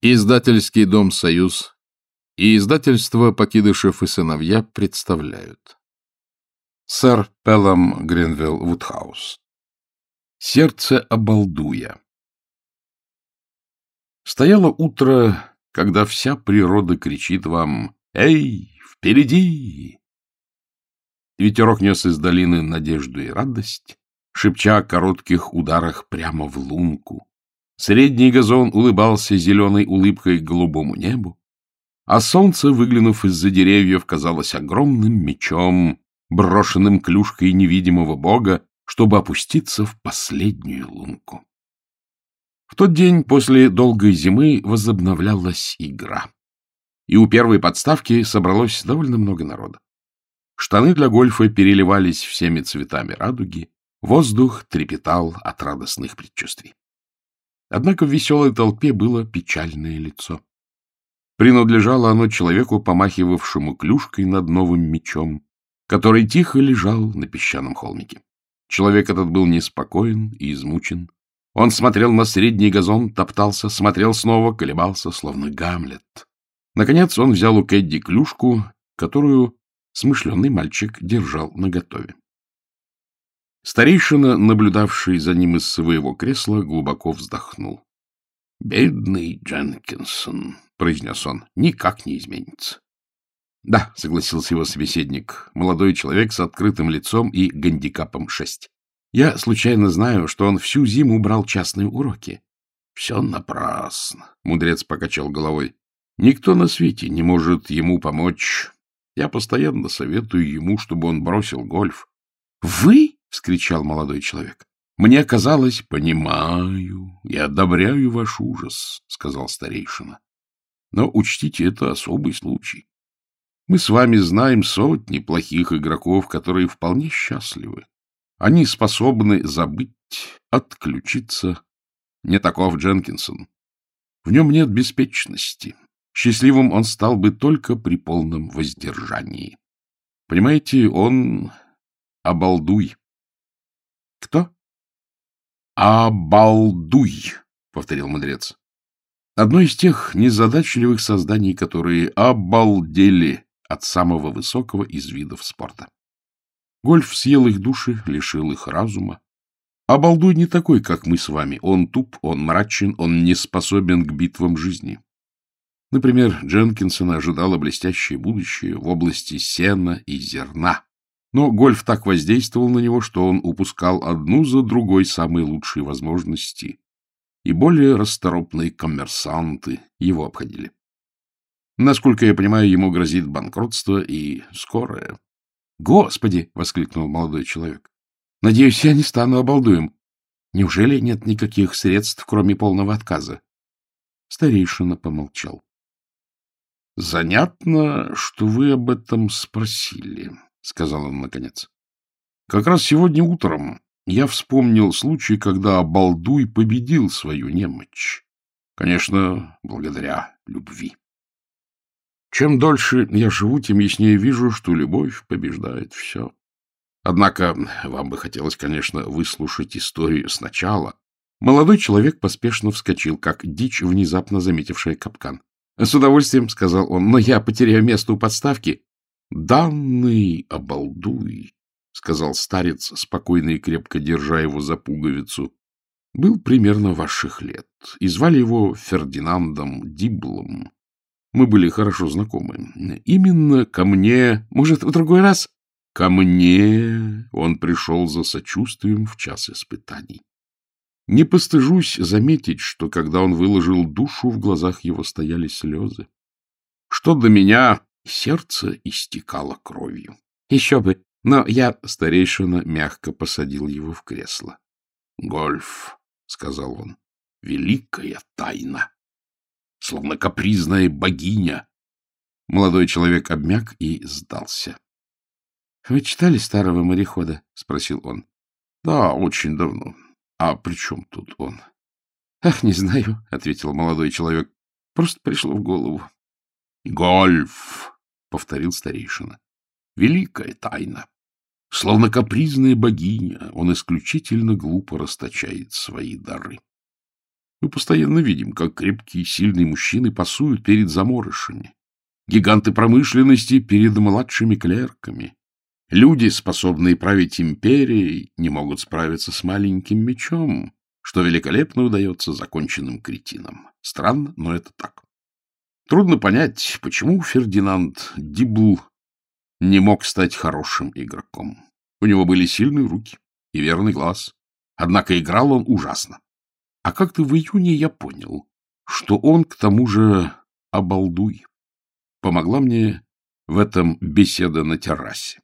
Издательский дом «Союз» и издательство «Покидышев и сыновья» представляют. Сэр Пеллам Гринвилл Вудхаус. Сердце обалдуя. Стояло утро, когда вся природа кричит вам «Эй, впереди!» Ветерок нес из долины надежду и радость, шепча о коротких ударах прямо в лунку. Средний газон улыбался зеленой улыбкой к голубому небу, а солнце, выглянув из-за деревьев, казалось огромным мечом, брошенным клюшкой невидимого бога, чтобы опуститься в последнюю лунку. В тот день после долгой зимы возобновлялась игра. И у первой подставки собралось довольно много народа. Штаны для гольфа переливались всеми цветами радуги, воздух трепетал от радостных предчувствий. Однако в веселой толпе было печальное лицо. Принадлежало оно человеку, помахивавшему клюшкой над новым мечом, который тихо лежал на песчаном холмике. Человек этот был неспокоен и измучен. Он смотрел на средний газон, топтался, смотрел снова, колебался, словно Гамлет. Наконец он взял у Кэдди клюшку, которую смышленый мальчик держал наготове. Старейшина, наблюдавший за ним из своего кресла, глубоко вздохнул. — Бедный Дженкинсон, — произнес он, — никак не изменится. — Да, — согласился его собеседник, молодой человек с открытым лицом и гандикапом шесть. — Я случайно знаю, что он всю зиму брал частные уроки. — Все напрасно, — мудрец покачал головой. — Никто на свете не может ему помочь. Я постоянно советую ему, чтобы он бросил гольф. — Вы? — вскричал молодой человек. — Мне казалось, понимаю и одобряю ваш ужас, — сказал старейшина. — Но учтите, это особый случай. Мы с вами знаем сотни плохих игроков, которые вполне счастливы. Они способны забыть, отключиться. Не таков Дженкинсон. В нем нет беспечности. Счастливым он стал бы только при полном воздержании. Понимаете, он обалдуй. — Кто? — Обалдуй, — повторил мудрец. Одно из тех незадачливых созданий, которые обалдели от самого высокого из видов спорта. Гольф съел их души, лишил их разума. Обалдуй не такой, как мы с вами. Он туп, он мрачен, он не способен к битвам жизни. Например, Дженкинсона ожидало блестящее будущее в области сена и зерна. Но гольф так воздействовал на него, что он упускал одну за другой самые лучшие возможности, и более расторопные коммерсанты его обходили. Насколько я понимаю, ему грозит банкротство и скорое. — Господи! — воскликнул молодой человек. — Надеюсь, я не стану обалдуем. Неужели нет никаких средств, кроме полного отказа? Старейшина помолчал. — Занятно, что вы об этом спросили, — сказал он наконец. — Как раз сегодня утром я вспомнил случай, когда Балдуй победил свою немощь. Конечно, благодаря любви. Чем дольше я живу, тем яснее вижу, что любовь побеждает все. Однако вам бы хотелось, конечно, выслушать историю сначала. Молодой человек поспешно вскочил, как дичь, внезапно заметившая капкан. — С удовольствием, — сказал он, — но я потеряю место у подставки. — Данный обалдуй, — сказал старец, спокойно и крепко держа его за пуговицу. — Был примерно ваших лет, и звали его Фердинандом Диблом. Мы были хорошо знакомы. Именно ко мне... Может, в другой раз? Ко мне он пришел за сочувствием в час испытаний. Не постыжусь заметить, что когда он выложил душу, в глазах его стояли слезы. Что до меня, сердце истекало кровью. Еще бы, но я, старейшина, мягко посадил его в кресло. — Гольф, — сказал он, — великая тайна словно капризная богиня. Молодой человек обмяк и сдался. — Вы читали старого морехода? — спросил он. — Да, очень давно. А при чем тут он? — Ах, не знаю, — ответил молодой человек. — Просто пришло в голову. — Гольф, — повторил старейшина. — Великая тайна. Словно капризная богиня, он исключительно глупо расточает свои дары. Мы постоянно видим, как крепкие, сильные мужчины пасуют перед заморышами, гиганты промышленности перед младшими клерками. Люди, способные править империей, не могут справиться с маленьким мечом, что великолепно удается законченным кретинам. Странно, но это так. Трудно понять, почему Фердинанд Дибл не мог стать хорошим игроком. У него были сильные руки и верный глаз. Однако играл он ужасно. А как-то в июне я понял, что он, к тому же, обалдуй. Помогла мне в этом беседа на террасе.